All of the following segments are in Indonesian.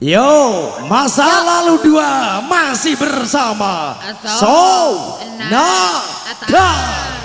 Yo, masa Yo. lalu dua masih bersama So, so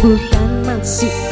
bukan maksudku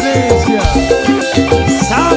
Indonesia Sam